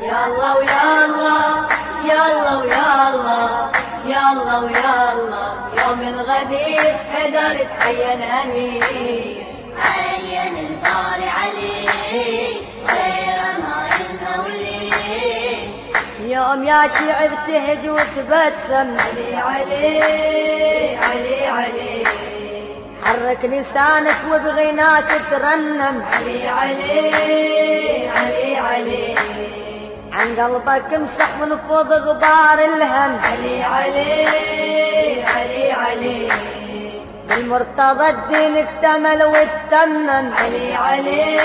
ويا الله يا الله ويا الله يوم الغدير حدر تحين امير عين الباري عليه غير ما المولي. يوم يا شيعب تهج وتبسم علي علي علي علي. حرك لسانك وبغناك ترنم علي علي. عن قلبك امسح من فوق غبار الهم. علي علي علي علي. بالمرتضى الدين اكتمل واتمم. علي علي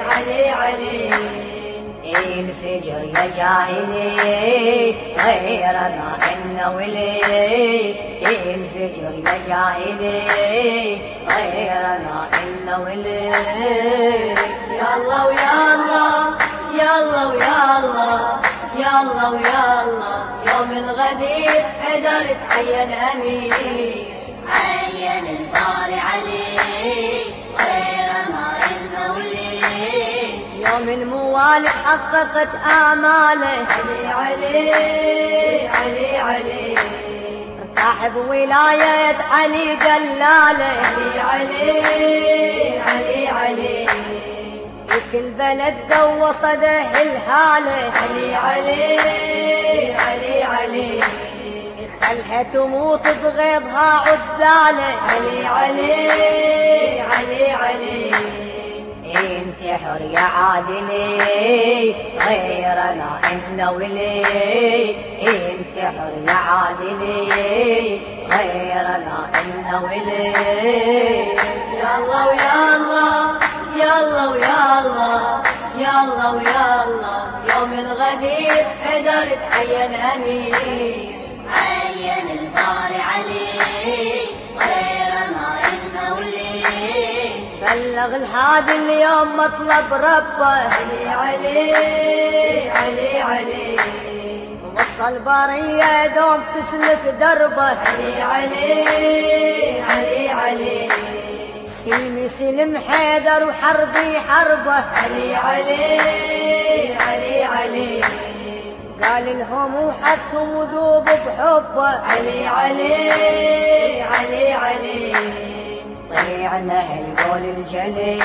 علي علي. الفجر يا غير ما إن ولي الفجر يا غير ما إن ولي يا الله ويا حدر تحين امير عين الباري عليه غير ما المولي. يوم الموالي حققت آماله. علي علي علي علي. ارتاح بولاية علي جلاله. علي علي علي علي. كل بلد دو صده الهالة. علي علي علي علي. خلها تموت بغيظها عداله علي علي علي علي. انتحر يا عادلي غيرنا انت ولي انتحر يا عادلي غيرنا انت ولي ويا الله يا الله ويا الله يوم الغدير حدر تحين امير بلغ الهادي اليوم مطلب ربه. علي علي علي علي. وصل برية دوم تسلك دربه. علي علي علي علي. سلمي سلم حيدر وحربي حربه. علي علي علي علي. قال لهم وحدهم وذوب بحبه. علي علي علي علي. طيعنا القول الجلي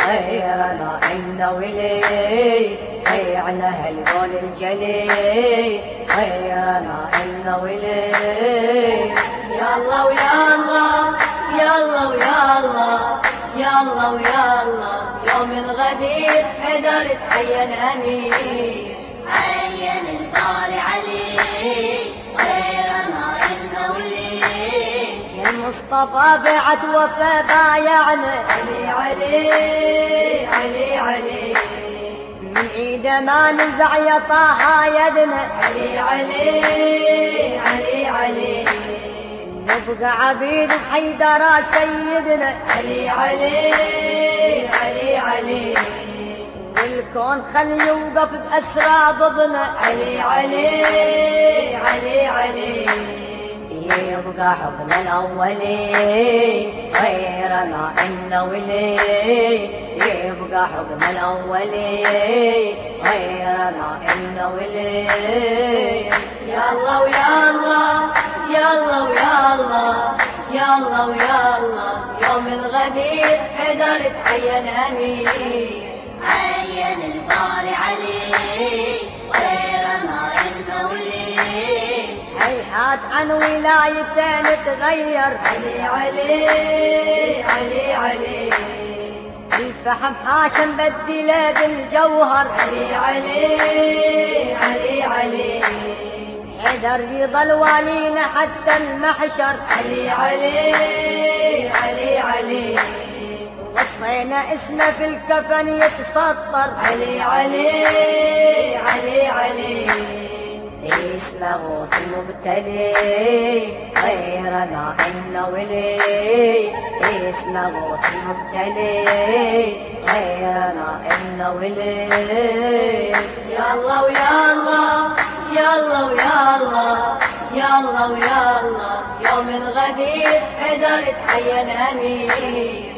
غيرنا إن ولي طيعنا القول الجلي غيرنا إن ولي ويا الله يا الله ويا الله يوم الغدير حدر تحين امير عين الباري عليه يا المصطفى بعد وفا بايعنا علي علي علي علي من عيده ما نزع يا طه يدنا. علي علي علي علي نبقى عبيد حيدر سيدنا. علي علي علي علي والكون خلي يوقف بأسرى ضدنا. علي علي علي علي يبقى حكم الأولي غيرنا إن ولي يبقى حكم الأولي غيرنا إن ولي يا الله ويا الله يا الله ويا الله يا الله ويا الله يوم الغدير حدر تحين امير عين الباري عليه هيحات عن ولايتين تغير علي علي علي علي. الفحم حاشم بدله بالجوهر. علي علي علي علي. حيدر يضل والينا حتى المحشر. علي علي علي علي. وصينا اسمه في الكفن يتسطر. علي علي علي علي. اسمه ولي. اسمه غوث المبتلي غيرنا إن ولي. يا الله ويا الله يا الله ويا الله يا الله ويا الله. يوم الغدير حدر تحين امير